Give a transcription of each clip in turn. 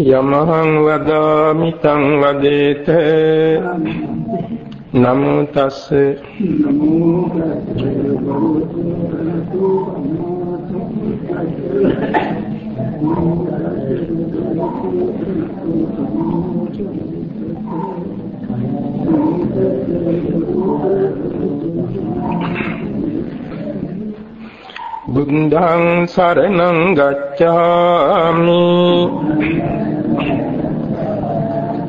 යමහං වදාමි තං වදේත නමෝ තස්ස. නමෝ බුද්ධං සරණං ගච්ඡාමි.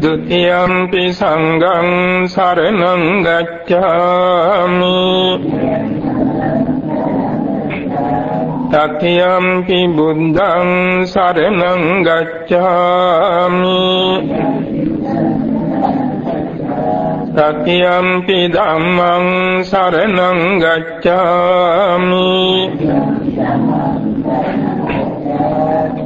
द्वितीयम्पि सङ्गम् शरणम् गच्छामि। तथ्यम्पि बुद्धम् शरणम् गच्छामि। तथ्यम्पि धम्मम् शरणम् गच्छामि।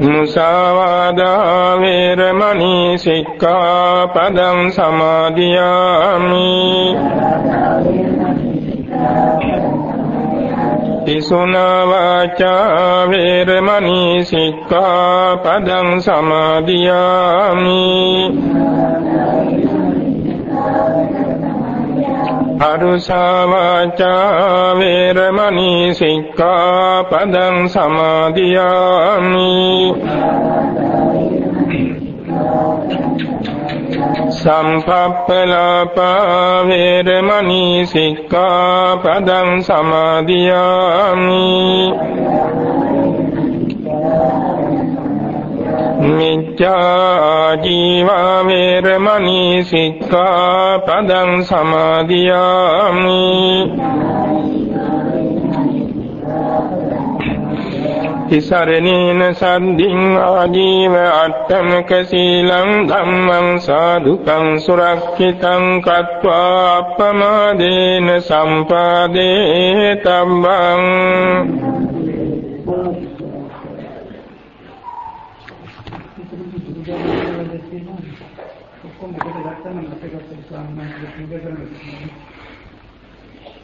මුසාවාදා වේරමණී සික්ඛාපදං සමාදියාමි තිසුනා වාචා වේරමණී සික්ඛාපදං සමාදියාමි. අරුසා වාචා වේරමණී සික්ඛාපදං සමාදියාමි. සම්පප්පලාපා වේරමණී සික්ඛාපදං සමාදියාමි. මිච්ඡා ජීවා වේරමණී සික්ඛාපදං සමාදියාමි. තිසරණේන සද්ධින් ආජීව අට්ඨමක සීලං ධම්මං සාදුකං සුරක්ෂිතං කତ୍වා අප්පමාදේන සම්පාදේ තබ්බං.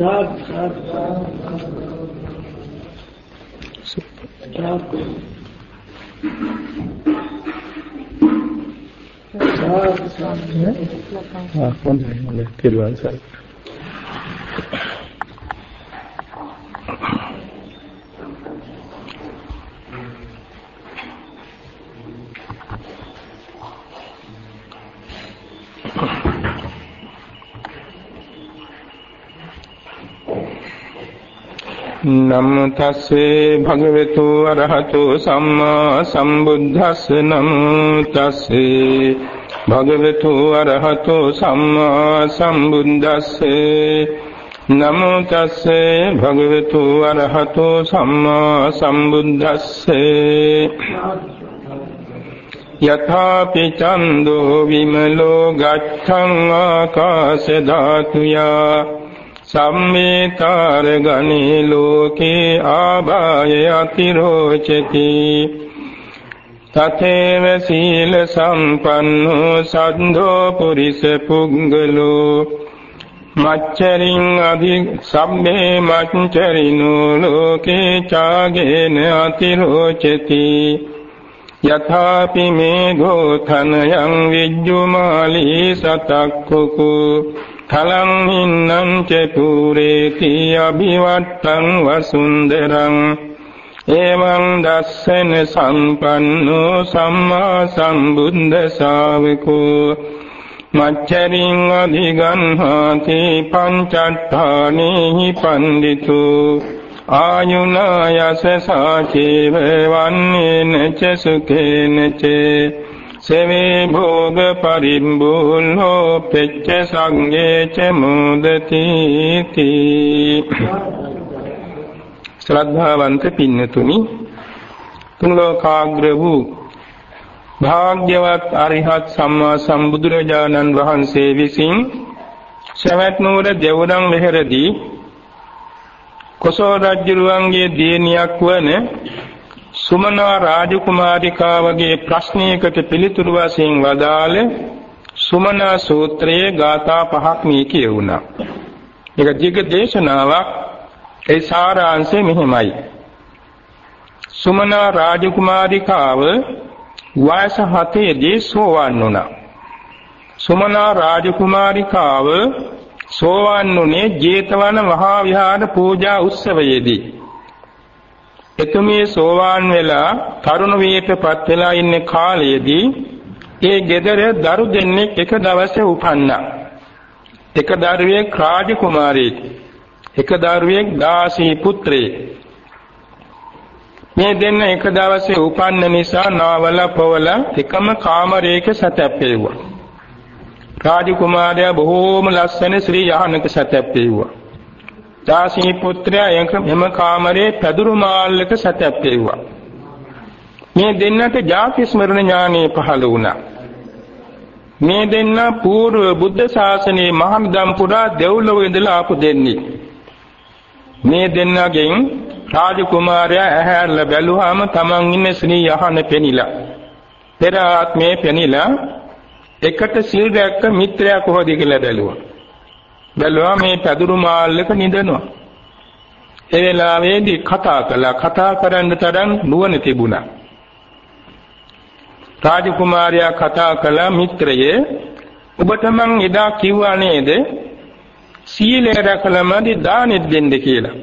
साफ़ साफ़ साफ़ साफ़ साफ़ हाँ कौन जाएँगे फिर वाल साहब නමෝ තස්සේ භගවතු අරහතෝ සම්මා සම්බුද්දස්ස නමෝ තස්සේ භගවතු අරහතෝ සම්මා සම්බුද්දස්සේ නමෝ තස්සේ භගවතු අරහතෝ සම්මා සම්බුද්දස්සේ යථාපි චන්தோ විමලෝ ගච්ඡං ආකාශ ධාතුයා සම්මේතාර ගනේ ලෝකේ ආභාය අතිරෝචති තතේව සීල සම්පන්නෝ සද්ධෝ පුරිස පුංගලෝ මච්චරින් අධි සම්මේ මච්චරිනෝ ලෝකේ චාගේන අතිරෝචති යථාපි මේ ගෝතනයන් විජ්ජුමාලී සතක්කුකු. තලං හින්නං ච පුරේති අභිවට්ටං වසුන්දරං එවං දස්සන සම්පන්නෝ සම්මා සම්බුද්ධ ශාවකෝ මච්චරින් අධිගන්හාති පංචට්ඨානේහි පණ්ඩිතු ආයුනායස සාචේව වන්නේන ච සුකේන ච සවේ භෝග පරිම්බුල්හෝ පෙච්ච සංගේච මුදති ශ්‍රද්ධාවන්ත පින්නතුනි තුන් ලෝකාග්‍ර වූ භාග්‍යවත් අරිහත් සම්මා සම්බුදුරජාණන් වහන්සේ විසින් සවැත් නුවර දෙවුරම් මෙහෙරදී කොසල් රජුරුවන්ගේ දියණියක් වන සුමනා රාජකුමාරිකාවගේ ප්‍රශ්නයකට පිළිතුරු වශයෙන් වදාළ සුමනා සූත්‍රයේ ගාථා පහක් මේ කියවුණා. ඒක දිග දේශනාවක් ඒ සාරාංශය මෙහිමයි. සුමනා රාජකුමාරිකාව වයස 7 දී සෝවන් වුණා. සුමනා රාජකුමාරිකාව සෝවන් වුණේ ජේතවන මහා විහාර පූජා උත්සවයේදී. එතුමිය සෝවාන් වෙලා තරුණ වියටපත් වෙලා ඉන්න කාලයේදී ඒ ගෙදර දරු දෙන්නෙක් එක දවසේ උපන්නා. එක දරුවෙක් රාජ කුමාරයෙක්, එක දරුවෙක් දාසී පුත්‍රයෙක්. මේ දෙන්න එක දවසේ උපන්න නිසා නාවල පොවල එකම කාමරයක සැතැප්පෙව්වා. රාජ කුමාරයා බොහෝම ලස්සන ශ්‍රී යහනක සැතැප්පෙව්වා. දාසී පුත්‍රයා එම කාමරේ පැදුරු මාල්ලක සැතැප්පෙව්වා. මේ දෙන්නට ජාති ස්මරණ ඥානෙ පහළ වුණා. මේ දෙන්න పూర్ව බුද්ධ ශාසනයේ මහම්දම් පුරා දෙව්ලොව ඉඳලා ආපු දෙන්නේ. මේ දෙන්නගෙන් රාජකුමාරයා ඇහැරලා බැලුවාම තමන් ඉන්න ශ්‍රී යහන පෙනිලා. පෙර ආත්මේ පෙනිලා එකට සිල් රැක්ක මිත්‍රයා කොහොද කියලා බැලුවා. බැලුවා මේ පැදුරු මාල්ලක නිදනවා. ඒ වෙලාවේදී කතා කළා. කතා කරන්න තරම් නුවණ තිබුණා. රාජකුමාරයා කතා කළා මිත්‍රයේ ඔබට මං එදා කිව්වා නේද සීලය රැකලමදි දානෙත් දෙන්න කියලා.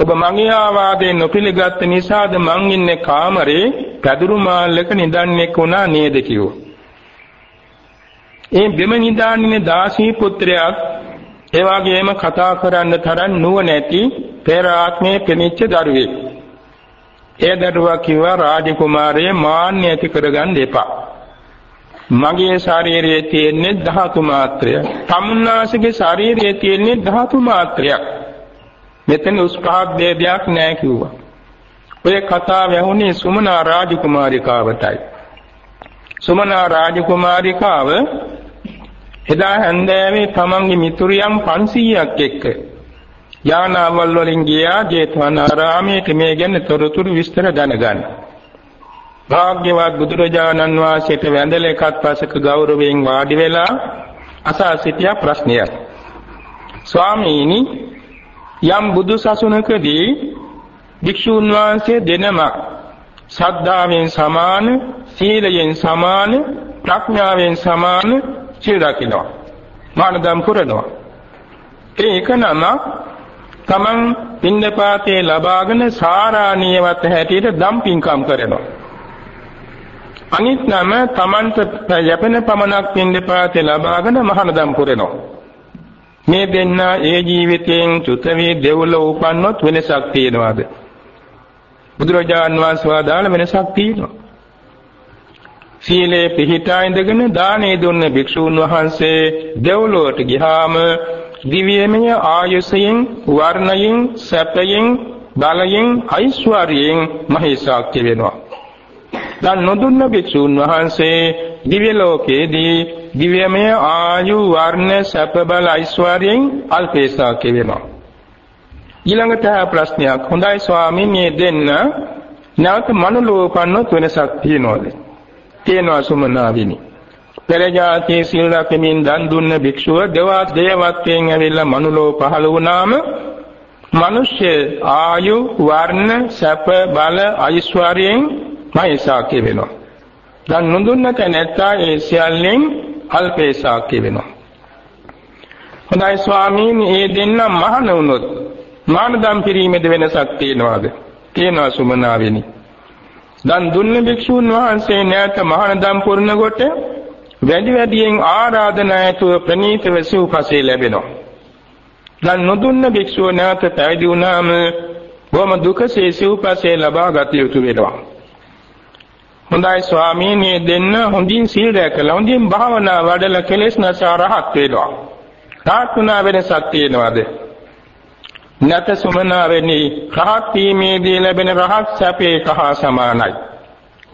ඔබ මගේ ආවාදයෙන් නොපිළගත් නිසාද මං ඉන්නේ කාමරේ පැදුරු මාල්ලක නිදන්නේ වුණා නේද කිව්වා. ඒ බෙම නිදානිනේ දාසී පුත්‍රයාත් ඒ වගේම කතා කරන්න තරම් නුවණැති පෙර ආත්මයේ පෙනිච්ච දරුවෙක්. ඒ දරුවා කිව්වා රාජකුමාරයේ මාන්නය ඇති කරගන්න එපා. මගේ ශරීරයේ තියෙන්නේ ධාතු මාත්‍රය. තමුන්නාසගේ ශරීරයේ තියෙන්නේ ධාතු මාත්‍රයක්. මෙතන උස්පහත් ભેදයක් නැහැ කිව්වා. ඔය කතාව ඇහුනේ සුමනා රාජකුමාරිකාවටයි. සුමනා රාජකුමාරිකාව එදා හැන්දෑවේ තමන්ගේ මිතුරියන් 500ක් එක්ක යානාවල් වලින් ගියා ජේතවනාරාමයේ මේ ගැන තොරතුරු විස්තර දැනගන්න. භාග්‍යවත් බුදුරජාණන් වහන්සේට වැඳලා එකත් පසක ගෞරවයෙන් වාඩි වෙලා අසා සිටියා ප්‍රශ්නයක්. ස්වාමීනි යම් බුදු සසුනකදී භික්ෂුන් වහන්සේ දෙනම ශ්‍රද්ධාවෙන් සමාන, සීලයෙන් සමාන, ප්‍රඥාවෙන් සමාන සිල් රකින්නවා. මානදම් පුරනවා. ඒ එක නම තමන් පින්නපාතේ ලබාගෙන සාරාණීයවත් හැටියට දම් පින්කම් කරනවා. අනිත් නම තමන්ට යැපෙන පමණක් පින්නපාතේ ලබාගෙන මහානදම් පුරනවා. මේ දෙන්න ඒ ජීවිතයෙන් චුත වී දෙව්ලොව උපන්නොත් වෙනසක් තියෙනවද? බුදුරජාන් වහන්සේ වදාළ වෙනසක් තියෙනවා. සීලේ පිහිටා ඉඳගෙන දානේ දුන්න භික්ෂූන් වහන්සේ දෙව්ලොවට ගියාම දිව්‍යමය ආයුෂයෙන් වර්ණයෙන් සැපයෙන් බලයෙන් ඓශ්වර්යයෙන් මහේසාක්‍ය වෙනවා. දැන් නොදුන්න භික්ෂූන් වහන්සේ දිව්‍ය ලෝකයේදී දිව්‍යමය ආයු වර්ණ සැප බල ඓශ්වර්යයෙන් අල්පේසාක්‍ය වෙනවා. ඊළඟට ප්‍රශ්නයක් හොඳයි ස්වාමීන් මේ දෙන්න නැවත මනුලෝකන්නොත් වෙනසක් තියනවද? තියෙනවා සුමනාවිනි. පෙර જાතියේ සීල රැකමින් දන් දුන්න භික්ෂුව දෙවත් දේවත්වයෙන් ඇවිල්ලා මනුලෝ පහළ වුණාම මිනිස්ය ආයු වර්ණ සැප බල ඓශ්වර්යයෙන් මහේසාක්‍ය වෙනවා. දන් නොදුන්න තැනැත්තා ඒ සියල්ලෙන් අල්පේසාක්‍ය වෙනවා. හොඳයි ස්වාමීන් මේ දෙන්න මහණ වුණොත් මානදම් පිරීමේද වෙනසක් තියනවාද? තියෙනවා සුමනාවෙනි. දන් දුන්න භික්ෂුන් වහන්සේ නැවත මහානදම් පුරන කොට වැඩි වැඩියෙන් ආරාධනා ඇතුව ප්‍රණීතව සිව්පසේ ලැබෙනවා. දන් නොදුන්න භික්ෂුව නැවත පැවිදි වුණාම බොහොම දුකසේ සිව්පසේ ලබා ගත යුතු වෙනවා. හොඳයි ස්වාමීනි දෙන්න හොඳින් සීල් රැකලා හොඳින් භාවනා වඩලා කෙලෙස් නැසා රහත් වෙනවා. රාත්ුණා වෙනසක් තියෙනවද? නැත සුමනාවෙනි රහත් වීමේදී ලැබෙන රහත් සැපේ කහ සමානයි.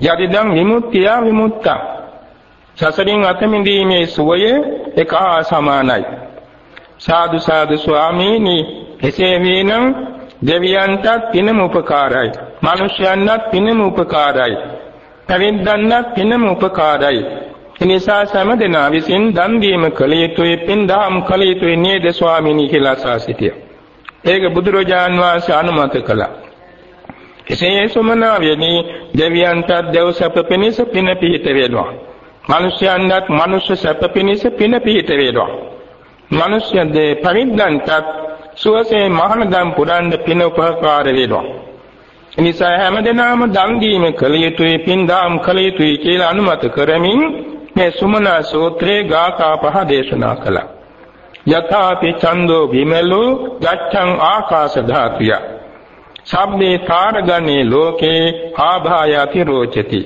යදිදම් විමුක්තිය විමුක්තා. සසරින් අත මිදීමේ සුවය එක හා සමානයි. සාදු සාදු ස්වාමීනි එසේ වේනම් දෙවියන්ටත් පිනම උපකාරයි. මිනිසයන්ටත් පිනම උපකාරයි. පැවිද්දන්ටත් පිනම උපකාරයි. එනිසා සෑම දෙනා විසින් දන් දීම කළ යුතුයි, පින් දහම් කළ යුතුයි නේද ස්වාමීනි කියලා සාසිතිය. ඒක බුදුරජාන් වහන්සේ අනුමත කළා. එසේ සුමනාවෙනි දෙවියන්ට දෙව් සැප පිණිස පින පිහිට වේනවා. මිනිසයන්ට මනුෂ්‍ය සැප පිණිස පින පිහිට වේනවා. මිනිස්යන්ගේ පරිද්දන්ට සුවසේ මහානදම් පුරන්න පින උපකාර වේනවා. එනිසා හැමදෙනාම දන් දීම කළ යුතුයි පින් දාම් කළ යුතුයි කියලා අනුමත කරමින් මේ සුමනා සූත්‍රයේ ගාථා පහ දේශනා කළා. යථාපි ඡන්தோ විමලෝ ගච්ඡං ආකාශ ධාතුය. සම්මේ තාරගනේ ලෝකේ ආභායති රෝචති.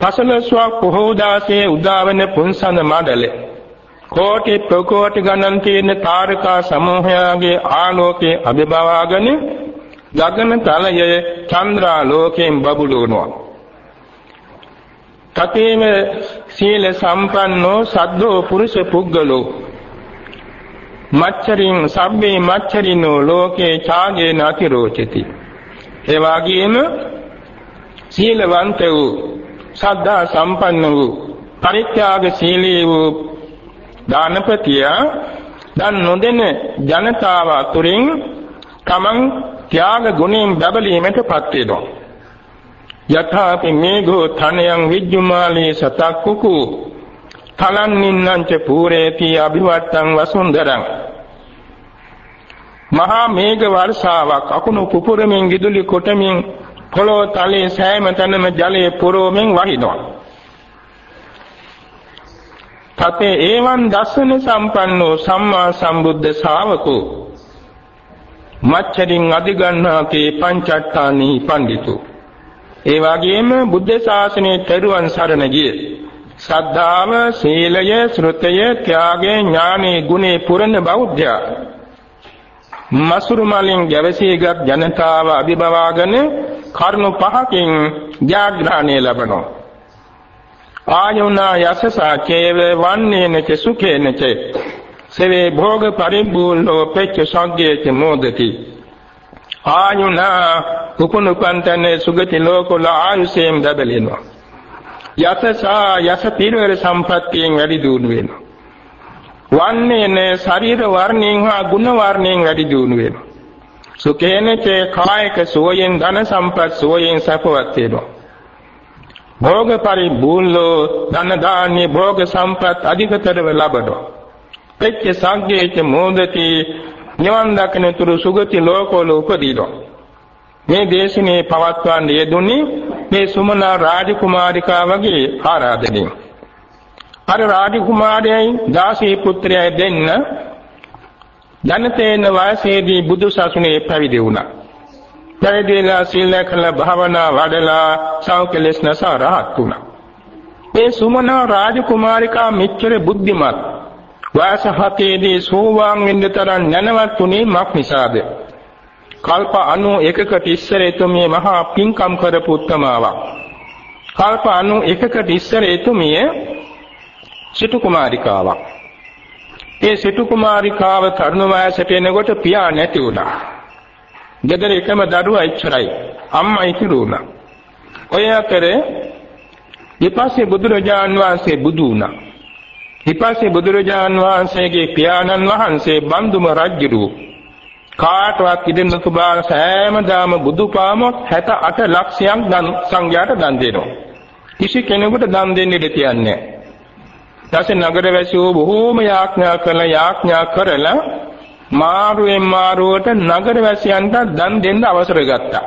පසලස්වක් පොහෝ දාසේ උදාවන පුන්සඳ මඩලේ. කෝටි ප්‍රකෝටි ගණන් තියෙන තාරකා සමූහයාගේ ආලෝකයේ අභිභවාගෙන ගගන තලයේ චන්ද්‍රා ලෝකයෙන් බබළුනවා තතේම සීල සම්පන්නෝ සද්දෝ පුරුෂ පුද්ගලෝ මච්චරින් සබ්බේ මච්චරිනෝ ලෝකේ ඡාගේ නැති රෝචති ඒ වගේම සීලවන්ත වූ සද්ධා සම්පන්න වූ පරිත්‍යාග සීලී වූ දානපතියා දන් නොදෙන ජනතාව අතුරින් තමන් ත්‍යාග ගුණයෙන් බබලීමටපත් වෙනවා. යථාපි මේඝෝ තනයන් විජ්ජුමාලී සතක්කුකු තලන්නින්නංච පූරේති අභිවත්තං වසුන්දරං. මහා මේඝ වර්ෂාවක් අකුණු පුපුරමින් විදුලි කොටමින් පොළොව තලයේ සෑම තැනම ජලයේ පුරවමින් වහිනවා. තතේ ඒවන් දස්සන සම්පන්නෝ සම්මා සම්බුද්ධ ශාවකෝ. මච්චරින් අධිගන්නාතේ පංචට්ඨානි පඬිතු. ඒ වගේම බුද්ධ ශාසනයේ තෙරුවන් සරණ ගියේ. ශ්‍රද්ධාව, සීලය, ශ්‍රුතය, ත්‍යාගය, ඥානෙ, ගුණේ පුරන බෞද්ධයා. මසුරු මලින් ගැවසීගත් ජනතාව අභිභවාගෙන කරුණු පහකින් ජාග්‍රහණය ලබනවා. ආයුනා යසසා චේව වන්නේනච සුඛේනච සවේ භෝග පරිබ්බූලෝ පෙච්ච සංගේච මොදති ආයුනා කුකුණුපන්තනේ සුගති ලෝකවල ආයුෂයෙන් බබලෙනවා යසසා යස පිරවර සම්පත්තියෙන් වැඩි දියුණු වෙනවා. වන්නේන ශරීර වර්ණයෙන් හා ගුණ වර්ණයෙන් වැඩි දියුණු වෙනවා. සුඛේනච කායික සෝයෙන් ධන සම්පත් සෝයෙන් සපවත් වෙනවා. භෝග පරිබූලෝ ධන දාන්‍ය භෝග සම්පත් අධිකතරව ලබනවා. පෙච්ච සංගේච මොදති නිවන් දකින තුරු සුගති ලෝකවල උපදීනවා. මේ දේශනේ පවත්වන්න යෙදුනේ මේ සුමනා රාජකුමාරිකාවගේ ආරාධනෙන්. අර රාජකුමාරයයි දාසී පුත්‍රයයි දෙන්න ජනතේන වාසයේදී බුදු සසුනේ පැවිදි වුණා. පැවිදිලා සීල කළ භාවනා වඩලා සෞඛලස් නසා රහත් වුණා. මේ සුමනා රාජකුමාරිකා මෙච්චර බුද්ධිමත් වයස හතේදී සෝවාන් වෙන්න තරම් නැනවත් උනේ මක් නිසාද? කල්ප 91කට ඉස්සර එතුමිය මහා පින්කම් කරපු උත්තමාවක්. කල්ප 91කට ඉස්සර එතුමිය සිටු කුමාරිකාවක්. ඒ සිටු කුමාරිකාව තරුණ වයසට එනකොට පියා නැති වුණා. ගෙදර එකම දරුවා ඉච්චරයි. අම්මා ඉතුරු වුණා. ඔය අතරේ ඊපස්සේ බුදුරජාන් වහන්සේ බුදු වුණා. ඊපස්සේ බුදුරජාන් වහන්සේගේ පියාණන් වහන්සේ බන්දුම රජුරු කාටවත් ඉදෙන්න සුභා සෑමදාම බුදුපාමොත් 68 ලක්ෂයක් දන් සංඝයාට දන් දෙනවා. කිසි කෙනෙකුට දන් දෙන්න ඉඩ තියන්නේ නැහැ. නගරවැසියෝ බොහෝම යාඥා කළා යාඥා කරලා මාරුවෙන් මාරුවට නගරවැසියන්ට දන් දෙන්න අවසර ගත්තා.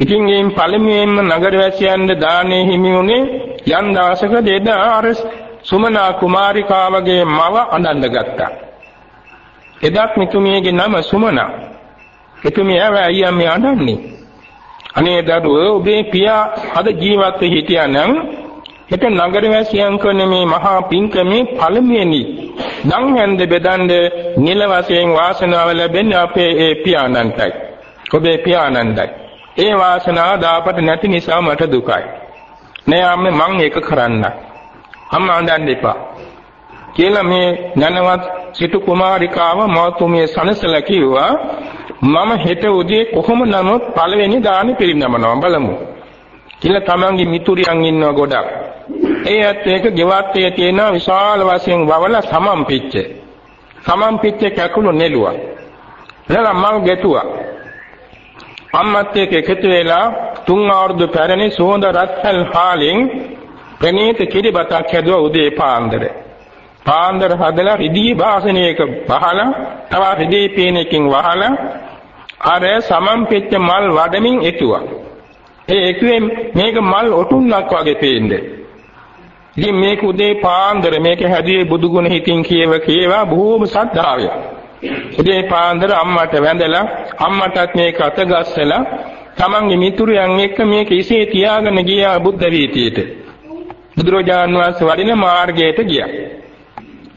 ඉතින් මේ පළමුවෙන්ම නගරවැසියන්ට දානේ හිමි වුණේ යම් දවසක දෙදා අර සුමනා කුමාරිකාවගේ මව අඳන්න ගත්තා. එදත් මිතුමියගේ නම සුමනා. එතුමිය ඇයි අම්මේ අඬන්නේ? අනේ දරුවෝ ඔබේ පියා අද ජීවත් වෙ හිටියානම් හිත නගර වැසියන් කරන මේ මහා පින්කමේ පළමුවෙනි දන් හැන්ද බෙදන්න නිල වශයෙන් වාසනාව ලැබෙන්නේ අපේ ඒ පියාණන්ටයි. ඔබේ පියාණන්ටයි. ඒ වාසනාව දාපට නැති නිසා මට දුකයි. නෑ අම්මේ මං ඒක කරන්න. අම්මා අඬන්න එපා. කියලා මේ ඥානවත් සිටු කුමාරිකාව මෞතුමිය සනසලා කිව්වා මම හෙට උදේ කොහොම නමුත් පළවෙනි දානි පිරිනමනවා බලමු. කියලා තමන්ගේ මිතුරියන් ඉන්නව ගොඩක්. ඒ ඇත්ත එක ගෙවත්තේ තියෙන විශාල වශයෙන් වවල සමම්පිච්ච. සමම්පිච්ච කැකුළු නෙළුවා. එතන මම ගැතුවා. අම්මත් එක්ක එකතු වෙලා තුන් අවුරුදු පැරණි සුවඳ රත්හල් හාලින් ප්‍රණීත කිරිබතක් හැදුවා උදේ පාන්දර. පාන්දර හදලා රිදී භාසනයක බහලා තව රිදී පේනකින් වහලා අර සමම්පෙච්ච මල් වඩමින් එතුවා. ඒ එතුවේ මේක මල් ඔටුන්නක් වගේ පේන්නේ. ඉතින් මේක උදේ පාන්දර මේක හැදුවේ බුදුගුණ හිතින් කියව කේවා බොහෝම සද්ධාවය. උදේ පාන්දර අම්මට වැඳලා අම්මටත් මේක අතගස්සලා තමන්ගේ මිතුරයන් එක්ක මේක ඉසේ තියාගෙන ගියා බුද්ධ වීතියට. බුදුරජාන් වහන්සේ වඩින මාර්ගයට ගියා.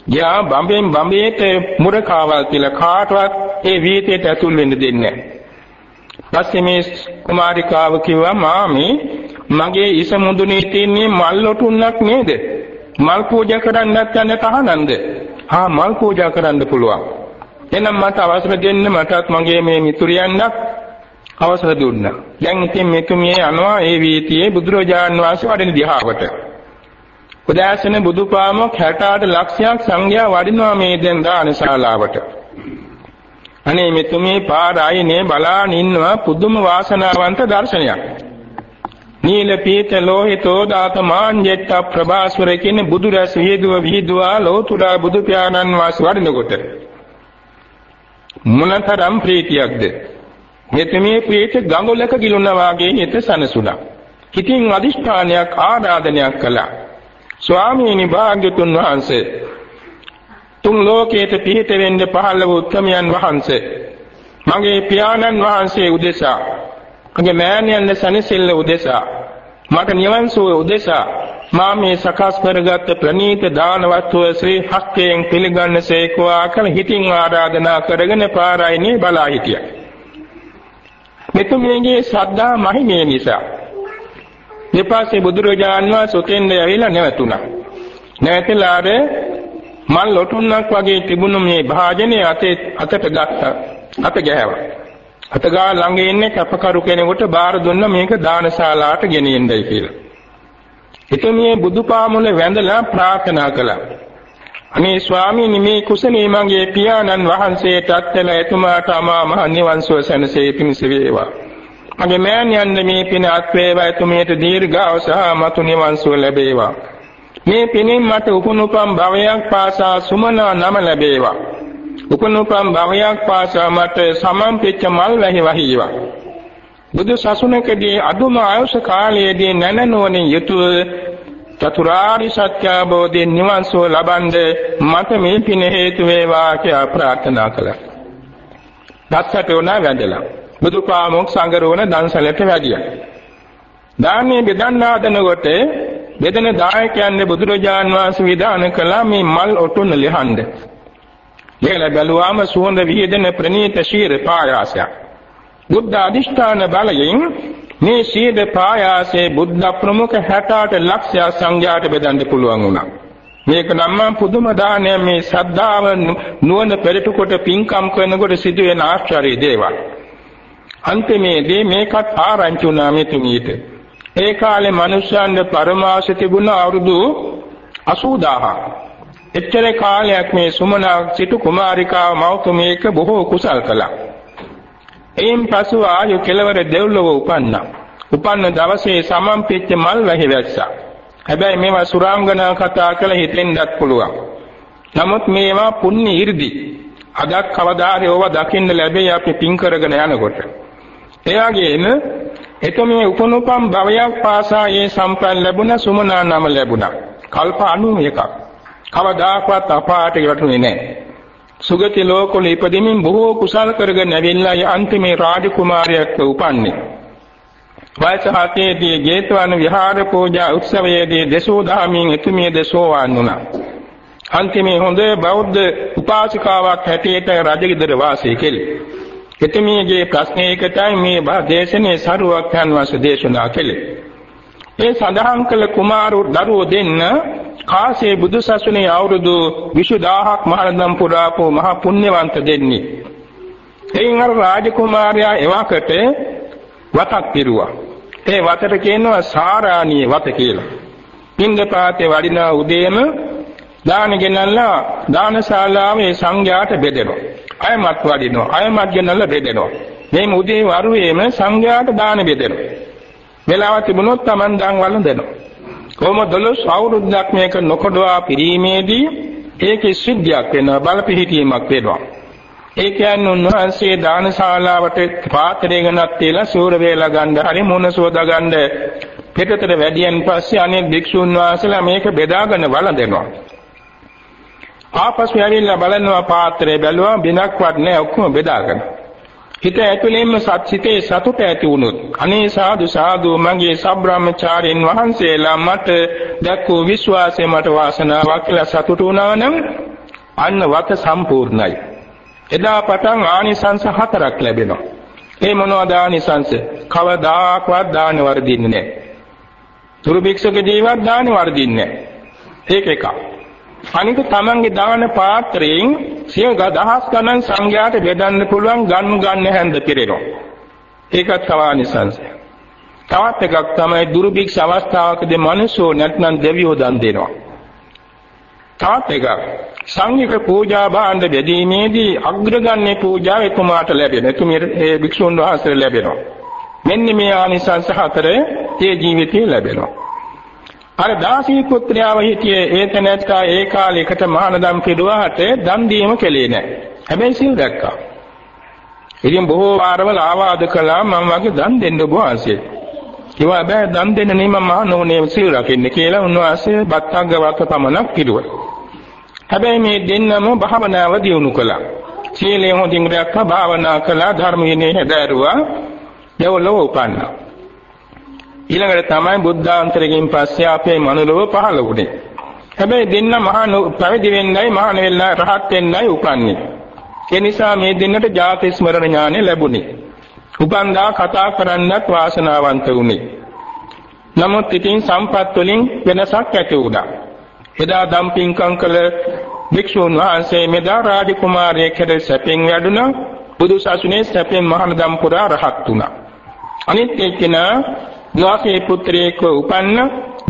ගියා බම්බෙන් බම්බේට මුරකාවල් කියලා කාටවත් ඒ වීතියට ඇතුල් වෙන්න දෙන්නේ නැහැ. පස්සේ මේ කුමාරිකාව කිව්වා මාමේ මගේ ඉස මුදුනේ තියෙන්නේ මල් ලොටුන්නක් නේද? මල් පූජා කරන්නත් යන තහනන්ද? ආ මල් පූජා කරන්න පුළුවන්. එහෙනම් මට අවසර දෙන්න මටත් මගේ මේ මිතුරියන්ට අවසර දුන්නා. දැන් ඉතින් මෙතුමිය යනවා ඒ වීතියේ බුදුරජාන් වහන්සේ වඩින දිහාවට. උදාසන බුදුපාමොක් 68 ලක්ෂයක් සංඝයා වඩිනවා මේ දැන් දානශාලාවට. අනේ මෙතුමේ පාරායිනේ බලාන ඉන්නවා පුදුම වාසනාවන්ත දර්ශනයක්. නීල පීත ලෝහිතෝ දාත මාඤ්ඤෙත්ත ප්‍රභාස්වර කියන බුදු රස විහිදුව විහිදුවා ලෝතුරා බුදු පියාණන් වාස වඩිනකොට මොනතරම් ප්‍රීතියක්ද මෙතමේ ප්‍රීත ගඟලක ගිලුණා වාගේ හිත සනසුණා. හිතින් අදිෂ්ඨානයක් ආරාධනයක් කළා. ස්වාමීනි භාග්‍යතුන් වහන්සේ. තුන් ලෝකයට පිහිට වෙන්න පහළ වූ උත්තමයන් වහන්සේ. මගේ පියාණන් වහන්සේ උදෙසා. මගේ මෑණියන් සනසිල්ල උදෙසා. මට නිවන් සුව උදෙසා. මා මේ සකස් කරගත් ප්‍රණීත දාන වස්තුව ශ්‍රී හස්තයෙන් පිළිගන්නසේකවා කල හිතින් ආරාධනා කරගෙන පාරායිනේ බලා හිටියා. මෙතුමියගේ ශ්‍රද්ධා මහිමේ නිසා ඊපස්සේ බුදුරජාන් වහන්සේ උතෙන්ද ඇවිල්ලා නැවතුණා. නැවතලා අර මල් ලොටුන්නක් වගේ තිබුණු මේ භාජනය අතේ අතට ගත්තා. අත ගෑවා. අත ගා ළඟ ඉන්නේ කපකරු කෙනෙකුට බාර දුන්න මේක දානශාලාවට ගෙනියන්නයි කියලා. ඉතින් මේ බුදුපාමුල වැඳලා ප්‍රාර්ථනා කළා. අනේ ස්වාමීනි මේ කුසලයේ මගේ පියාණන් වහන්සේටත් එල එතුමාට අමා මහ නිවන් සුව සැනසී පිණිස වේවා. මගේ මෑණියන් මේ පින අත් වේවා එතුමියට දීර්ඝාස මතු නිවන් සුව ලැබේවා. මේ පිනෙන් මට උපනුපම් භවයක් පාසා සුමනා නම ලැබේවා. උපනුපම් භවයක් පාසා මට සමම්පෙච්ච මල් වැහි වහීවා. බුදු සසුනකදී අදුම ආයුෂ කාලයේදී නැනනෝනේ යුතුය චතුරාරි සත්‍ය අවබෝධයෙන් නිවන් සුව ලබන්නේ මට මේ පින හේතු වේවා කියලා ප්‍රාර්ථනා කළා. දස්සට උනා වැඳලා. බුදුපාමොක් සංගරෝණ දන්සලට වැඩියා. දාන්නේ බෙදන්න හදනකොට බෙදෙන දායකයන්ගේ බුදුරජාන් වහන්සේ විධාන කළා මේ මල් ඔටුන ලිහන්න. ලියලා බැලුවාම සුවඳ විහිදෙන ප්‍රණීත ශීර පායාසයක්. බුද්ධ අධිෂ්ඨාන බලයෙන් මේ ශීර පායාසයේ බුද්ධ ප්‍රමුඛ 68 ලක්ෂය සංඝයාට බෙදන්න පුළුවන් වුණා. මේක නම් පුදුම දානය මේ ශ්‍රද්ධාව නුවණ පෙරට කොට පින්කම් කරනකොට සිදුවෙන ආශ්චර්ය දේවල්. අන්තිමේදී මේකත් ආරංචි වුණා මෙතුමීට. ඒ කාලේ මිනිස්යන්ගේ පරමාශ තිබුණ අවුරුදු 80000ක්. එච්චර කාලයක් මේ සුමනා සිටු කුමාරිකාව මෞතුමියක බොහෝ කුසල් කළා. එයින් පසු ආයු කෙලවර දෙව්ලොව උපන්නා. උපන්න දවසේ සමම්පිච්ච මල් වැහි වැස්සා. හැබැයි මේවා සුරාංගනා කතා කළ හිතෙන්නත් පුළුවන්. නමුත් මේවා පුණ්‍ය 이르දි. අදක් කවදාහරි ඕවා දකින්න ලැබෙයි අපි පින් කරගෙන යනකොට. එයාගේම එතමේ උපනුපම් භවයක් පාසා ඒ සම්පන්න ලැබුණ සුමනා නම ලැබුණා. කල්ප 91ක්. කවදාකවත් අපාට යටුනේ නැහැ. සුගති ලෝකවල ඉපදෙමින් බොහෝ කුසල් කරගෙන ඇවිල්ලා අන්තිමේ රාජකුමාරයෙක් උපන්නේ. වයස හතේදී ජේතවන විහාර පූජා උත්සවයේදී දසෝ දහමින් එතුමිය දසෝවන් වුණා. අන්තිමේ හොඳ බෞද්ධ උපාසිකාවක් හැටියට රජගිදර වාසය කෙළේ. එතුමියගේ ප්‍රශ්නයකටයි මේ දේශනේ සරුවක් යන වශ දේශනා කළේ. ඒ සඳහන් කළ කුමාරු දරුවෝ දෙන්න කාසේ බුදුසසුනේ අවුරුදු 20000ක් මහරදම් පුරාපෝ මහ පුණ්‍යවන්ත දෙන්නේ. එයින් අර රාජකුමාරයා එවකට වතක් පිරුවා. ඒ වතට කියනවා සාරාණී වත කියලා. පින්දපාතේ වඩිනා උදේම දාන ගෙනල්ලා දානශාලාවේ සංඝයාට බෙදෙනවා. අයමත් වඩිනවා. අයමත් ගෙනල්ලා බෙදෙනවා. මේ උදේ වරුවේම සංඝයාට දාන බෙදෙනවා. වෙලාව තිබුණොත් Taman දන් වළඳ දෙනවා. කොහොම දොළොස් අවුරුද්දක් මේක නොකඩවා පිරීමේදී ඒකේ සිද්ධියක් වෙනවා බලපිහිටීමක් වෙනවා. ඒ කියන්නේ උන්වහන්සේ දානශාලාවට පාත්‍රය ගෙනත් තියලා සූර වේලා ගන්න හරි මොන සෝදා ගන්න පිටතට වැඩියෙන් පස්සේ අනෙක් භික්ෂුන් වහන්සේලා මේක බෙදාගෙන වළඳනවා. ආපසු ඇවිල්ලා බලනවා පාත්‍රය බැලුවා බිනක්වත් නැහැ ඔක්කොම බෙදාගෙන. හිත ඇතුළෙන්ම සත්‍සිතේ සතුට ඇති වුණොත් අනේ සාදු සාදු මගේ සබ්‍රාහ්මචාරින් වහන්සේලා මට දැක්වූ විශ්වාසය මට වාසනාවක් කියලා සතුටු වුණා නම් අන්න වත සම්පූර්ණයි. එදා පටන් ආනිසංස හතරක් ලැබෙනවා. ඒ මොනවද ආනිසංස? කවදාකවත් දාන වර්ධින්නේ නැහැ. තුරු භික්ෂුක ජීවත් දාන වර්ධින්නේ නැහැ. ඒක එකක්. අනික තමන්ගේ දාන පාත්‍රයෙන් සිය දහස් ගණන් සංඝයාට බෙදන්න පුළුවන් ගන්න ගන්න හැන්ද පිරෙනවා. ඒකත් තවානිසංසය. තවත් එකක් තමයි දුර්භික්ෂ අවස්ථාවකදී මිනිස්සු නැත්නම් දෙවියෝ දන් දෙනවා. තවත් එකක් සංඝික පූජා භාණ්ඩ බෙදීමේදී අග්‍රගන්නේ පූජාව එතුමාට ලැබෙන. එතුමිය ඒ භික්ෂුන් වහන්සේට ලැබෙනවා. මෙන්න මේ ආනිසංස හතරේ තේ ජීවිතේ ලැබෙනවා. අර දාසී පුත්‍රයාව හිටියේ ඒ තැනැත්තා ඒ කාලයකට මහානදම් පිළුවාට දන් දීම කෙලේ නැහැ. හැබැයි සිල් දැක්කා. ඉතින් බොහෝ වාරවල ආවාද කළා මම වගේ දන් දෙන්න ඔබ වහන්සේ. ඒවා බෑ දන් දෙන්න නෙමෙයි මම මහානෝනේ සිල් රකින්න කියලා උන්වහන්සේ බත්තංගවක පමණක් පිළුවා. හැබැයි මේ දෙන්නම භාවනාව දියුණු කළා. සීලය හොඳින් රැක්කා භාවනා කළා ධර්ම විනය හැදෑරුවා. දෙවලෝ උපන්නා. ඊළඟට තමයි බුද්ධාන්තරයෙන් පස්සේ අපේ මනුලව පහළ වුණේ. හැබැයි දෙන්න මහා පැවිදි වෙන්නයි මහා නෙවෙන්නයි රහත් වෙන්නයි උපන්නේ. ඒ නිසා මේ දෙන්නට ජාති ස්මරණ ඥානෙ ලැබුණේ. උපන්දා කතා කරන්නත් වාසනාවන්ත වුණේ. නමුත් ඉතින් සම්පත් වලින් වෙනසක් ඇති වුණා. එදා දම්පින්කම් කළ භික්ෂුන් වහන්සේ මෙදා රාජකුමාරයෙක් හැට සැපෙන් වැඩුණා. බුදු සසුනේ සැපෙන් මහානදම් පුරා රහත් වුණා. අනිත් එක්කෙනා වාසේ පුත්‍රයෙක්ව උපන්න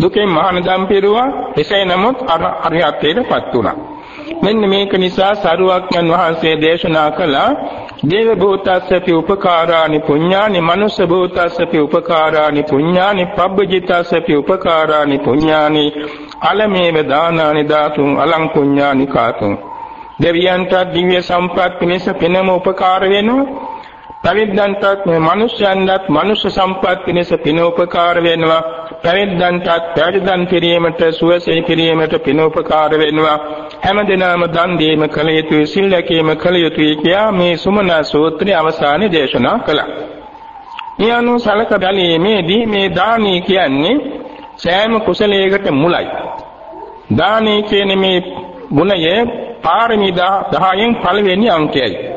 දුකෙන් මහානදම් පිරුවා. එසේ නමුත් අරිහත්ත්වයටපත් වුණා. මෙන්න මේක නිසා සරුවක්යන් වහන්සේ දේශනා කළා දේව භූතස්සපි උපකාරානි පුඤ්ඤානි මනුස්ස භූතස්සපි උපකාරානි පුඤ්ඤානි පබ්බජිතස්සපි උපකාරානි පුඤ්ඤානි අලමේව දානානි දාතුං අලං පුඤ්ඤානි කාතුං දෙවියන්ට දිව්‍ය සම්පත් පිණිස පෙනම උපකාර වෙනවා. පැවිද්දන්ටත් මේ මිනිස්යන්ටත් මනුෂ්‍ය සම්පත් පිණිස පින උපකාර වෙනවා පැවිද්දන්ටත් පැවිදන් කිරීමට සුවසේ කිරීමට පින උපකාර වෙනවා හැමදෙනාම දන් දීම කළ යුතුයි සිල් රැකීම කළ යුතුයි කියා මේ සුමන සූත්‍රයේ අවසානයේ දේශනා කළා. මේ අනුව සලක බැලීමේදී මේ දානී කියන්නේ සෑම කුසලයකට මුලයි. දානී කියන්නේ මේ ගුණයේ පාරමිතා 10න් පළවෙනි අංකයයි.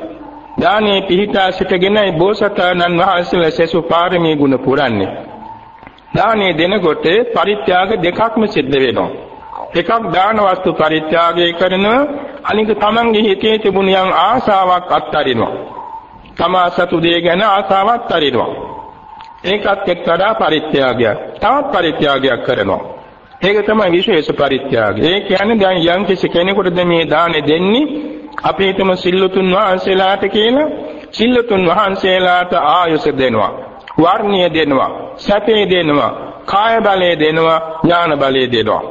දානේ පිහිටා සිටගෙනයි බෝසතාණන් වහන්සේලා සසු පාරමී ගුණ පුරන්නේ. දානේ දෙනකොට පරිත්‍යාග දෙකක්ම සිද්ධ වෙනවා. එකක් දාන වස්තු පරිත්‍යාගය කරන අනික තමන්ගේ හිතේ තිබුණ යම් ආසාවක් අත්හරිනවා. තමා සතු දේ ගැන ආසාවක් අත්හරිනවා. ඒකත් එක්තරා පරිත්‍යාගයක්. තවත් පරිත්‍යාගයක් කරනවා. ඒක තමයි විශේෂ පරිත්‍යාගය. ඒ කියන්නේ දැන් යම් කිසි කෙනෙකුට මේ දානේ දෙන්නේ අපි හිතමු සිල්ලුතුන් වහන්සේලාට කියලා. සිල්ලුතුන් වහන්සේලාට ආයුෂ දෙනවා වර්ණීය දෙනවා සැපේ දෙනවා කාය බලය දෙනවා ඥාන බලය දෙනවා.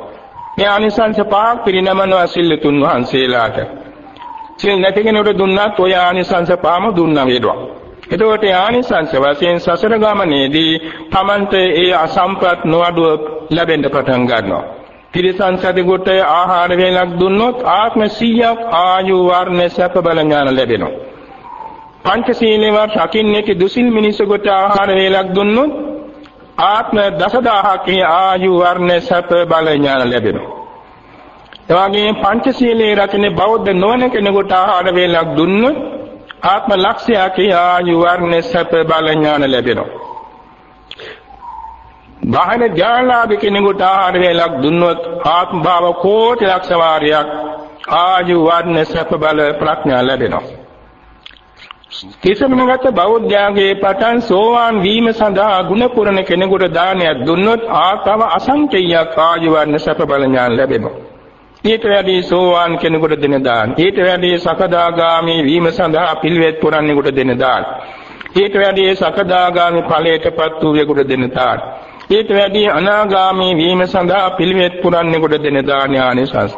මේ ආනිසංස පහක් පිරිනමනවා සිල්ලුතුන් වහන්සේලාට. සිල් නැති කෙනෙකුට දුන්නත් ඔය ආනිසංස පහම දුන්නා වේදවා එතකොට ආනිසංස වශයෙන් සසර ගමනේදී Tamante ඒ අසම්ප්‍රත් නොඅඩුව ලැබෙන්න පටන් ගන්නවා. තිරිසන් සතෙකුට ආහාර වේලක් දුන්නොත් ආත්ම 100ක් ආයු වර්ණ සැප බල ඥාන ලැබෙනවා. පංචශීලේවත් රකින්නේක දුසිල් මිනිසෙකුට ආහාර වේලක් දුන්නොත් ආත්ම දසදහක ආයු වර්ණ සැප බල ඥාන ලැබෙනවා. එවාගේ පංචශීලයේ රකින්න බෞද්ධ නොවන කෙනෙකුට ආහාර වේලක් දුන්නොත් ආත්ම ලක්ෂයක ආයු වර්ණ සැප බල ඥාන ලැබෙනවා. බාහිර ඥානලාභ කෙනෙකුට ආහාර වේලක් දුන්නොත් ආත්ම භාව කෝටි ලක්ෂ වාරයක් ආයු වර්ණ සැප බල ප්‍රඥා ලැබෙනවා. කිසමනගත බෞද්ධයාගේ පටන් සෝවාන් වීම සඳහා ගුණ පුරණ කෙනෙකුට දානයක් දුන්නොත් ආතව අසංකේයයක් ආයු වර්ණ සැප බල ඥාන ලැබෙනවා. ඊට වැඩි සෝවාන් කෙනෙකුට දෙන දාන. ඊට වැඩි සකදාගාමි වීම සඳහා පිළිවෙත් පුරන්නෙකුට දෙන දාන. ඊට වැඩි සකදාගාමි ඵලයටපත් වූ දෙන දාන. ඊට වැඩි අනාගාමී වීම සඳහා පිළිවෙත් පුරන්නෙකුට දෙන දාන ආනිසංස.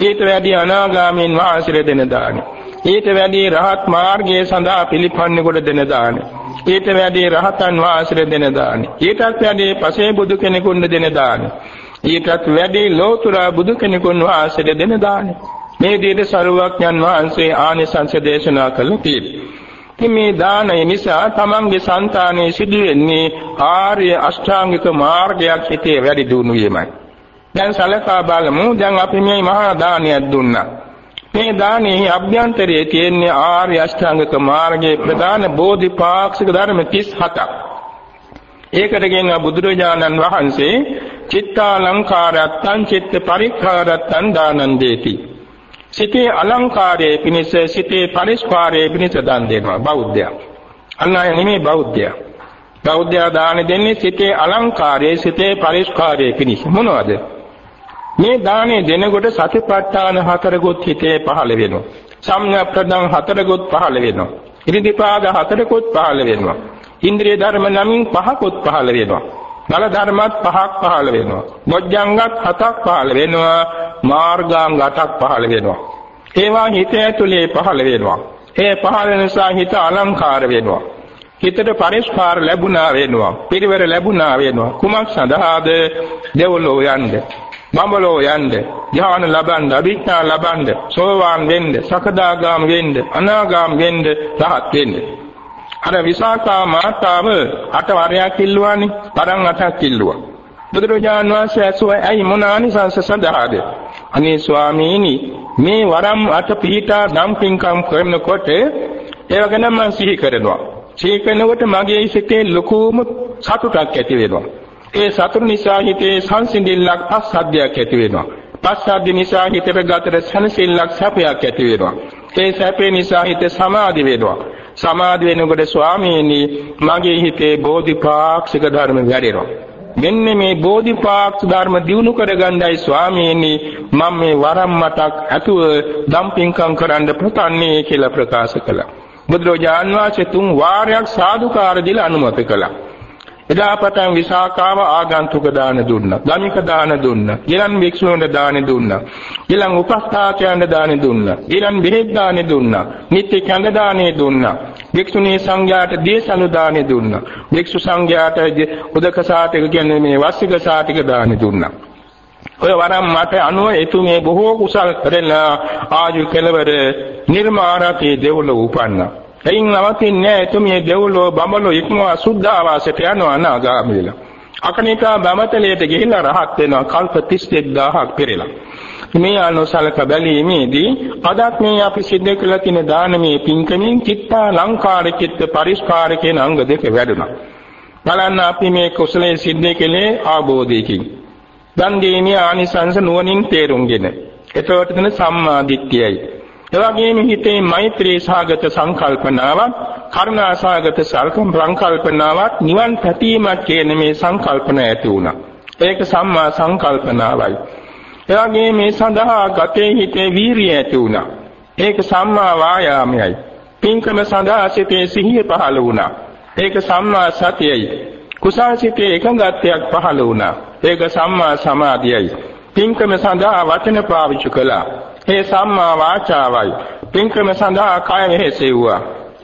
ඊට වැඩි අනාගාමීන් වහන්සේට දෙන දාන. ඊට වැඩි රහත් මාර්ගයේ සඳහා පිළිපන්නෙකුට දෙන දාන. ඊට වැඩි රහතන් වහන්සේට දෙන දාන. ඊටත් වැඩි පසේ බුදු කෙනෙකුට දෙන දාන. ඊටත් වැඩි ලෝතර බුදු කෙනෙකුන් වහන්සේට දෙන දාන. මේ විදිහට සරුවක්ඥන් වහන්සේ ආනිසංස දේශනා කළ තියෙනවා. ඉතින් මේ දානය නිසා තමන්ගේ సంతානයේ සිදුවෙන්නේ ආර්ය අෂ්ටාංගික මාර්ගයක් හිතේ වැඩි දියුණු වීමයි. දැන් සලකා බලමු දැන් අපි මේ මහා දානයක් දුන්නා. මේ දානයේ අභ්‍යන්තරයේ තියෙන ආර්ය අෂ්ටාංගික මාර්ගයේ ප්‍රධාන බෝධිපාක්ෂික ධර්ම 37ක්. ඒකට කියනවා බුදුරජාණන් වහන්සේ චිත්තාලංකාරයත්තං චිත්ත පරික්ඛාරත්තං දානං දේති. සිතේ අලංකාරයේ පිණිස සිතේ පරිස්කාරයේ පිණිස දන් දෙනවා බෞද්ධයා. අන්න අය නෙමෙයි බෞද්ධයා. බෞද්ධයා දාන දෙන්නේ සිතේ අලංකාරයේ සිතේ පරිස්කාරයේ පිණිස. මොනවද? මේ දානේ දෙනකොට සතිපට්ඨාන හතරකුත් හිතේ පහළ වෙනවා. සම්‍යක් ප්‍රදාන හතරකුත් පහළ වෙනවා. ඉරිදිපාද හතරකුත් පහළ වෙනවා. ඉන්ද්‍රිය ධර්ම නමින් පහකුත් පහළ වෙනවා. බල ධර්මත් පහක් පහළ වෙනවා. මොජ්ජංගත් හතක් පහළ වෙනවා. මාර්ගාංග අටක් පහළ වෙනවා. ඒවා හිත ඇතුලේ පහළ වෙනවා. ඒ පහළ නිසා හිත අලංකාර වෙනවා. හිතට පරිස්කාර ලැබුණා වෙනවා. පිරිවර ලැබුණා වෙනවා. කුමක් සඳහාද? දෙවලෝ යන්නේ. බඹලෝ යන්න ධ්‍යාන ලබන්න අභිඥා ලබන්න සෝවාන් වෙන්න සකදාගාම වෙන්න අනාගාම වෙන්න රහත් වෙන්න අර විසාකා මාතාව අට වරයක් කිල්ලුවානේ තරම් අටක් කිල්ලුවා බුදුරජාන් වහන්සේ ඇසුවා ඇයි මොන ආනිසංස සඳහාද? අනේ ස්වාමීනි මේ වරම් අට පිහිටා නම් පින්කම් කරනකොට ඒව ගැන මම සිහි කරනවා. සිහි කරනකොට මගේ සිතේ ලොකුම සතුටක් ඇති වෙනවා. ඒ සතුට නිසා හිතේ සංසිඳිල්ලක් පස්සද්ධියක් ඇති වෙනවා. පස්සද්ධි නිසා හිතට ගතට සනසිල්ලක් සැපයක් ඇති වෙනවා. ඒ සැපේ නිසා හිත සමාධි වෙනවා. සමාධි වෙනකොට ස්වාමීනි මගේ හිතේ බෝධිපාක්ෂික ධර්ම වැඩෙනවා මෙන්න මේ බෝධිපාක්ෂ ධර්ම දිනු කරගන්නයි ස්වාමීනි මම මේ වරම් මතක් ඇතුව දම්පින්කම් කරන්න පුතන්නේ කියලා ප්‍රකාශ කළා. බුදුරජාන් වහන්සේ තුන් වාරයක් සාදුකාර දීලා අනුමත කළා. එදා පටන් විසාකාව ආගන්තුක දාන දුන්නා. ගමික දාන දුන්නා. ඊළඟ භික්ෂුවන්ට දාන දුන්නා. ඊළඟ උපස්ථායකයන්ට දාන දුන්නා. ඊළඟ බෙහෙත් දාන දුන්නා. නිත්‍ය කඳ දානෙ දුන්නා. භික්ෂුණී සංඝයාට දේශනු දාන දුන්නා. භික්ෂු සංඝයාට උදක සාතික කියන්නේ මේ වස්සික සාතික දාන දුන්නා. ඔය වරම් මට අනුව එතුමේ බොහෝ කුසල් කරලා ආයු කෙලවර නිර්මාණතේ දෙවොල උපන්නා. එයින් නවතින්නේ නැහැ එතුමිය දෙව්ලෝ බඹලෝ ඉක්මවා සුද්ධාවාසයට යනවා නාගාමීලා. අකනිකා බමතලයට ගිහිල්ලා රහත් වෙනවා කල්ප 31000ක් පෙරලා. මේ අනුසලක බැලීමේදී අදත් මේ අපි සිද්ධ කළ තියෙන දානමේ පින්කමින් චිත්තා ලංකාර චිත්ත පරිස්කාර කියන අංග දෙක වැඩුණා. බලන්න අපි මේ කුසලයේ සිද්ධ කළේ ආબોධයකින්. දන් දීමේ ආනිසංස නුවණින් තේරුම්ගෙන. එතකොට තන සම්මා දිට්ඨියයි. එවැගේම හිතේ මෛත්‍රී සාගත සංකල්පනාවක් කරුණා සාගත සංකල්පනාවක් නිවන් පැතීමක් කියන මේ සංකල්පන ඇති වුණා. ඒක සම්මා සංකල්පනාවයි. එවැගේම මේ සඳහා ගතේ හිතේ වීරිය ඇති වුණා. ඒක සම්මා වායාමයයි. පින්කම සඳහා සිතේ සිහිය පහළ වුණා. ඒක සම්මා සතියයි. කුසල් සිතේ එකඟත්වයක් පහළ වුණා. ඒක සම්මා සමාධියයි. පින්කම සඳහා වචන පාවිච්චි කළා. ඒ සම්මා වාචාවයි. පින්කම සඳහා කය මෙහෙසෙව්වා.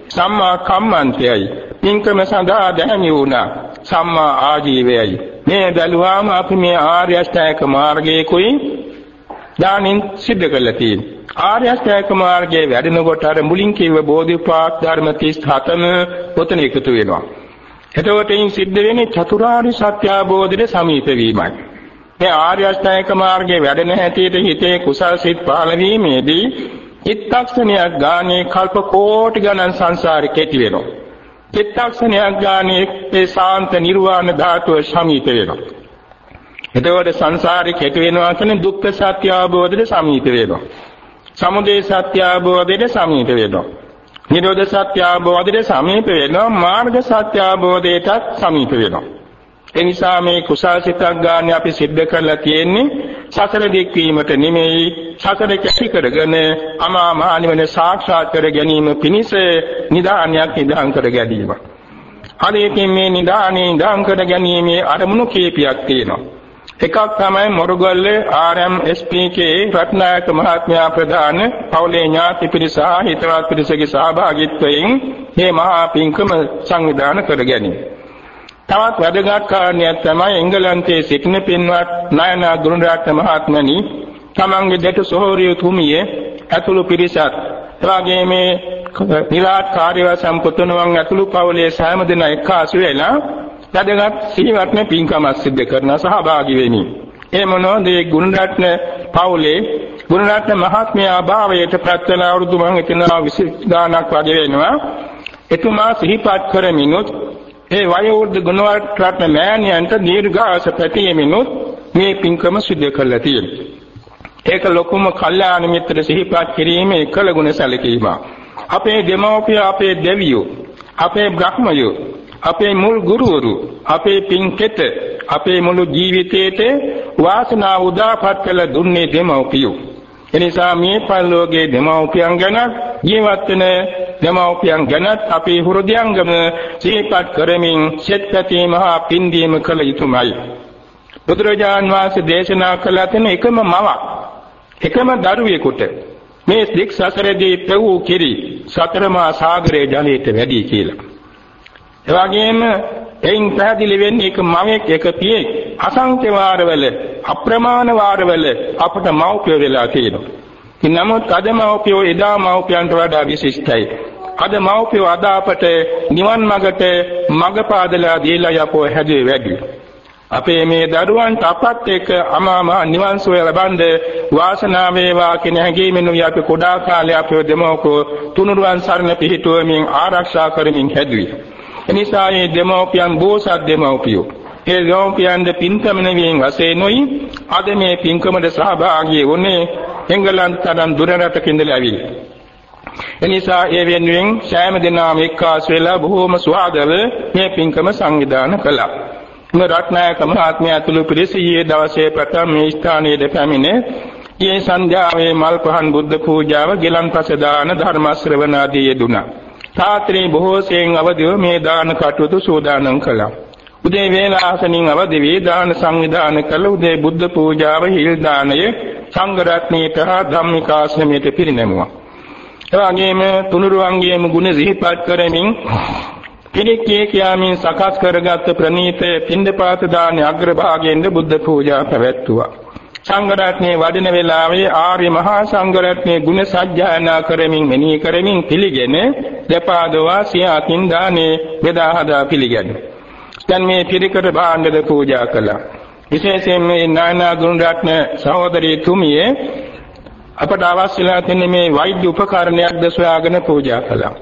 සම්මා කම්මන්තයයි. පින්කම සඳහා දැහැමි වුණා. සම්මා ආජීවයයි. මේ බැලුවාම අපි මේ ආර්ය අෂ්ටායක මාර්ගයේ කුයි දානින් සිද්ධ කළා තියෙන්නේ. ආර්ය අෂ්ටායක මාර්ගයේ වැඩෙනකොට අර මුලින් කිව්ව බෝධිපාක් ධර්ම 37ම පොතන එකතු වෙනවා. එතකොට ඉන් සිද්ධ වෙන්නේ චතුරාර්ය සත්‍ය අවබෝධයේ සමීප වීමයි. මේ ආර්ය අෂ්ටාංගික මාර්ගයේ වැඩෙන හැටියට හිතේ කුසල් සිත් පහළ වීමේදී චිත්තක්ෂණයක් ගානේ කල්ප කෝටි ගණන් සංසාරේ කෙටි වෙනවා. චිත්තක්ෂණයක් ගානේ ඒ සාන්ත නිර්වාණ ධාතුව සමීප වෙනවා. එතකොට සංසාරේ කෙටි වෙනවා කියන්නේ දුක්ඛ සත්‍ය අවබෝධයට සමීප වෙනවා. සමුදය සත්‍ය අවබෝධයට සමීප වෙනවා. නිරෝධ සත්‍ය අවබෝධයට සමීප වෙනවා. මාර්ග සත්‍ය අවබෝධයටත් සමීප වෙනවා. ඒ නිසා මේ කුසල් සිතක් ගන්න අපි සිද්ධ කරලා තියෙන්නේ සසර දික් වීමට නෙමෙයි සසර කැටි කරගෙන අමා මහ නිවන සාක්ෂාත් කර ගැනීම පිණිස නිදානියක් නිදාන් කර ගැනීම. අනේකින් මේ නිදානේ නිදාන් කර ගැනීමේ අරමුණු කීපයක් තියෙනවා. එකක් තමයි මොරුගල්ලේ RMSPK රත්නායක මහත්මයා ප්‍රධාන පවුලේ ඥාති පිරිස හිතවත් පිරිසගේ සහභාගීත්වයෙන් මේ මහා පින්කම සංවිධානය කර ගැනීම. තවත් වැදගත් කාරණයක් තමයි එංගලන්තයේ සිටින පින්වත් නයනා ගුණරත්න මහත්මනි තමන්ගේ දෙට සොහොරිය තුමියේ ඇතුළු පිරිසත් එවාගේ මේ නිරාත් කාර්යව සම්පූර්ණවන් ඇතුළු පවුලේ සෑම දෙනා එක්කාසු වෙලා වැදගත් සිහිවත්න පින්කමක් සිදු කරන සහභාගී වෙමි. ඒ මොනෝද මේ ගුණරත්න පවුලේ ගුණරත්න මහත්මයා භාවයට ප්‍රත්‍යන අවුරුදු මම හිතනවා 20 ගාණක් වගේ වෙනවා. එතුමා සිහිපත් කරමිනුත් ඒ වයෝවෘද්ධ ගුණවර්ධන මෑණියන්ට දීර්ඝාස පැතීමෙනුත් මේ පින්කම සිදු කරලා තියෙනවා. ඒක ලොකුම කල්යාණ මිත්‍ර සිහිපත් කිරීමේ එකල ගුණ සැලකීම. අපේ දෙමව්පිය අපේ දෙවියෝ අපේ බ්‍රහ්මයෝ අපේ මුල් ගුරුවරු අපේ පින්කෙත අපේ මුළු ජීවිතේට වාසනාව උදාපත් කළ දුන්නේ දෙමව්පියෝ. එනිසා මේ පල්ලෝගේ දෙමව්පියන් ගැන ජීවත් වෙන දෙමව්පියන් ගැනත් අපේ හෘදයංගම සිහිපත් කරමින් සෙත් පැතීම හා පින්දීම කළ යුතුමයි. බුදුරජාන් වහන්සේ දේශනා කළ තැන එකම මවක් එකම දරුවෙකුට මේ දික් සසරදී පෙවූ කිරි සතරමා සාගරයේ ජලයට වැඩි කියලා. එවැගේම එයින් පැහැදිලි වෙන්නේ එක මවෙක් එක පියෙක් අසංඛ්‍ය වාරවල අප්‍රමාණ වාරවල අපට මෞපිය වෙලා තියෙනවා. නමුත් අද මෞපියෝ එදා මෞපියන්ට වඩා විශිෂ්ටයි. අද මෞපියෝ අද අපට නිවන් මාර්ගට මඟ පාදලා දීලා යපෝ හැදුවේ වැඩි. අපේ මේ දරුවන්ට අපත් එක්ක අමා මහ නිවන් සුවය ලබන්ද වාසනාව වේවා කියන හැඟීමෙන් අපි අපි කුඩා කාලේ අපේ දෙමව්කෝ තුනුරුවන් සරණ පිහිටුවමින් ආරක්ෂා කරමින් හැදුවේ. එනිසා මේ දෙමව්පියන් බෝසත් දෙමව්පියෝ ඒ දෙමව්පියන්ද පින්කමන වීම වශයෙන්ුයි අද මේ පින්කමට සහභාගී වුණේ එංගලන්ත තරම් දුර රටක ඉඳලා ඇවිල්ලා. එනිසා ඒ වෙනුවෙන් සෑම දිනම එක්කාසු වෙලා බොහෝම සුවදව මේ පින්කම සංවිධානය කළා. මේ රත්නායක මහත්මයා ඇතුළු පිරිස ඊයේ දවසේ ප්‍රථම මේ ස්ථානයේ පැමිණේ ඊයේ සන්ධ්‍යාවේ මල් පහන් බුද්ධ පූජාව ගිලන්පස දාන ධර්ම ශ්‍රවණ ආදී යෙදුණා. රාත්‍රී බොහෝ සෙයින් අවදිව මේ දාන කටයුතු සූදානම් කළා. උදේ වේලාසනින් අවදි වී දාන සංවිධාන කළ උදේ බුද්ධ පූජාව හිල් දාණය සංඝ රත්නයට හා ධම්මිකාශ්‍රමයට පිරිනැමුවා. එවාගෙම තුනුරුවන්ගේම ගුණ සිහිපත් කරමින් පිළික්කේ කියාමින් සකස් කරගත් ප්‍රණීත පින්දපාත දාන අග්‍රභාගයෙන්ද බුද්ධ පූජා පැවැත්තුවා. සංඝ රත්නයේ වඩින වෙලාවේ ආර්ය මහා සංඝ රත්නයේ ගුණ සජ්ජායනා කරමින් මෙනෙහි කරමින් පිළිගෙන දෙපාදවා සිය අතින් දානේ බෙදා හදා පිළිගන්න. දැන් මේ පිරිකර භාණ්ඩද පූජා කළා. විශේෂයෙන් මේ නානා ගුණ රත්න සහෝදරී තුමියේ අපට අවශ්‍යලා තියෙන මේ වෛද්‍ය උපකරණයක්ද සොයාගෙන පූජා කළා.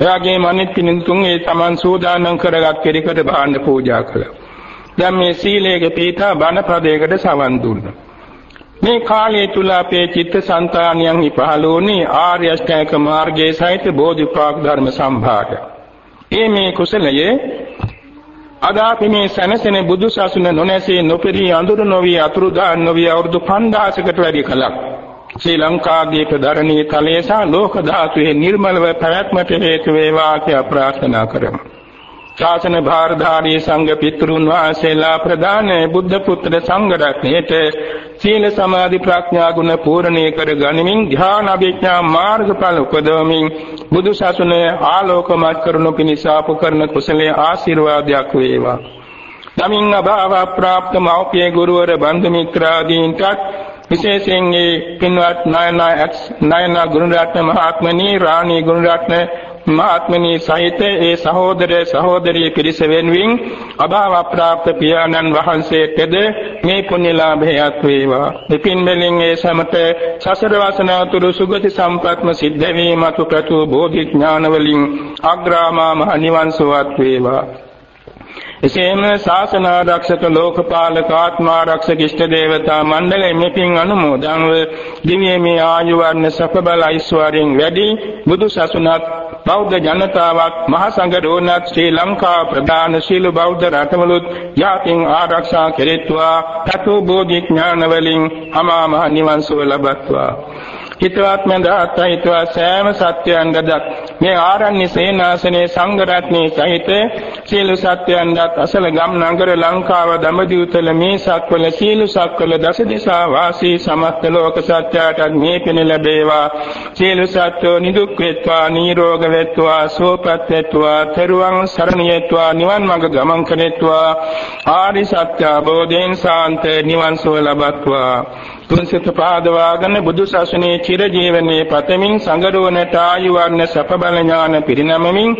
එවාගේම අනිත් පින්තුන් ඒ Taman සූදානම් කරගත් පිරිකර භාණ්ඩ පූජා කළා. දැන් මේ සීලයේ පීඨා බණපදයකට සවන් දුන්නා. මේ කාලය තුල අපේ චිත්ත සංතානියන්හි පහළ වුණේ ආර්ය අෂ්ටාංග මාර්ගයේ සහිත බෝධිපාක් ධර්ම සම්භාගය. ඒ මේ කුසලයේ අද අපි මේ සැනසෙන බුදු සසුන නොනැසී නොපෙරී අඳුර නොවි අතුරුදාන් නොවි අවුරුදු 5000කට වැඩි කලක් ශ්‍රී ලංකාවේ ප්‍රධානී තලයේ සහ ලෝක ධාතුවේ නිර්මලව පැවැත්මට හේතු වේවා කියලා ප්‍රාර්ථනා කරමු. ශාසන භාරධාරී සංඝ පිතෘන් වහන්සේලා ප්‍රදාන බුද්ධ පුත්‍ර සංඝ රත්නයේට සීල සමාධි ප්‍රඥා ගුණ පූර්ණේ කර ගනිමින් ධ්‍යාන අභිඥා මාර්ගඵල උපදවමින් බුදු සසුන ආලෝකමත් කරනු පිණිස අප කරන කුසලයේ ආශිර්වාදයක් වේවා. නමින් අභාව ප්‍රාප්ත මෞපිය ගුරුවර බන්දු මිත්‍රාදීන්ටත් විශේෂයෙන් මේ පින්වත් නායනා නායනා ගුණරත්න මහත්මනී රාණී ගුණරත්න මහත්මනී සහිත ඒ සහෝදර සහෝදරී පිරිස වෙනුවෙන් අභාව ප්‍රාප්ත පියාණන් වහන්සේටද මේ පුණ්‍ය ලාභයත් වේවා. මෙපින් වලින් ඒ සමත සසර වාසනාතුරු සුගති සම්පත්ම සිද්ධ වීමතු ප්‍රතු බෝධි ඥාන වලින් අග්‍රාමා මහ නිවන් සුවත් වේවා. එසේම ශාසන ආරක්ෂක ලෝකපාලක ආත්මාරක්ෂක ඉෂ්ට දේවතා මණ්ඩලයේ මෙපින් අනුමෝදන්ව දිව්‍යමය ආයු වර්ණ සප බල ඓශ්වර්යයෙන් වැඩි බුදු සසුනත් බෞද්ධ ජනතාවක් මහ සංඝරෝණත් ශ්‍රී ලංකා ප්‍රධාන සීල බෞද්ධ රටවලුත් යාතින් ආරක්ෂා කෙරෙත්වා තතු බෝධි ඥාන වලින් අමා මහ නිවන් සුව ලබත්වා. හිතවත් මඳහත් හිතවත් සෑම සත්‍යයන්ගදත් මේ ආරණ්‍ය සේනාසනේ සංඝ රත්නයේ සහිත සීල සත්‍යයන්ගත් අසල ගම් නගර ලංකාව දඹදිව්තල මේ සක්වල සීල සක්වල දස දිසා වාසී සමස්ත ලෝක සත්‍යයට මේ පින ලැබේවා. සීල සත්‍යෝ නිදුක් වෙත්වා නිරෝග වෙත්වා සුවපත් වෙත්වා තෙරුවන් සරණියත්වා නිවන් මඟ ගමන් කරෙත්වා. ආරි සත්‍ය අවබෝධයෙන් සාන්ත නිවන් සුව ලබත්වා. තුන්සිත පාදවාගෙන බුදු සසුනේ චිරජීවනයේ පතමින් සංගරවනට ආයු වර්ණ සප බල ඥාන පිරිනමමින්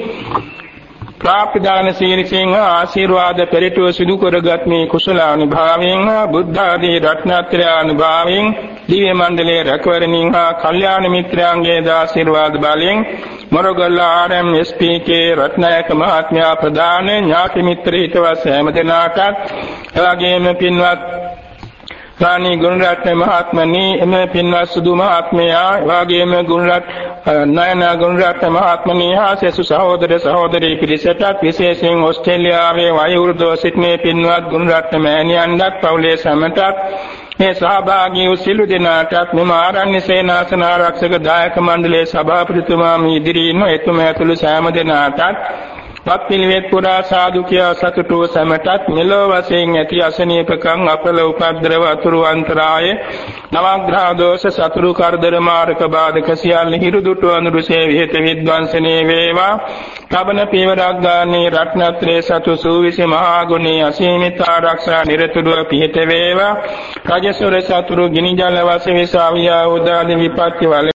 ප්‍රාප්තිදාන සීලයෙන් ආශිර්වාද පෙරටුව සිදු කරගත් මේ කුසල අනුභවයෙන් බුද්ධ ආදී රත්නත්‍රය අනුභවයෙන් දිව්‍ය මණ්ඩලයේ රැකවරණින් හා කල්යාණ මිත්‍රයන්ගේ ආශිර්වාද බලයෙන් මොරගල්ල ආර්.එම්. එස්.පී.කේ රත්නායක මහත්මයා ප්‍රදාන ඥාති මිත්‍ර හිතවත් හැම දෙනාටත් එවැගේම පින්වත් රාණී ගුණරත්න මහත්මනී එම පින්වත් සුදු මහත්මයා වාගේම ගුණරත් නයනා ගුණරත්න මහත්මනී හා සෙසු සහෝදර සහෝදරී පිරිසටත් විශේෂයෙන් ඕස්ට්‍රේලියාවේ වයෝවෘද්ධව සිටින පින්වත් ගුණරත්න මෑණියන්වත් පවුලේ සැමටත් මේ සහභාගී වූ සිළු දෙනාටත් මෙම ආරණ්‍ය සේනාසන ආරක්ෂක දායක මණ්ඩලයේ සභාපතිතුමා මේ ඉදිරියේ ඉන්න එතුමා ඇතුළු සෑම දෙනාටත් පත්පිළිවෙත් පුරා සාදු කියා සතුටු සැමටත් මෙලොව වශයෙන් ඇති අසනීපකම් අපල උපද්දරව අතුරු අන්තරාය. නවග්‍රහ දෝෂ සතුරු කරදර මාරක බාධක සියල්ල හිරුදුටු අනුරුසේ විහෙත විද්වංසනේ වේවා. තබන පීවරක් ගානේ රත්නත්‍රේ සතු සූවිසි මහා ගුණේ අසීමිත ආරක්ෂා නිරතුරුව පිහිට වේවා. රජසොර සතුරු ගිනි ජල වශයෙන් විසාවියා උදාදී විපත්ති වල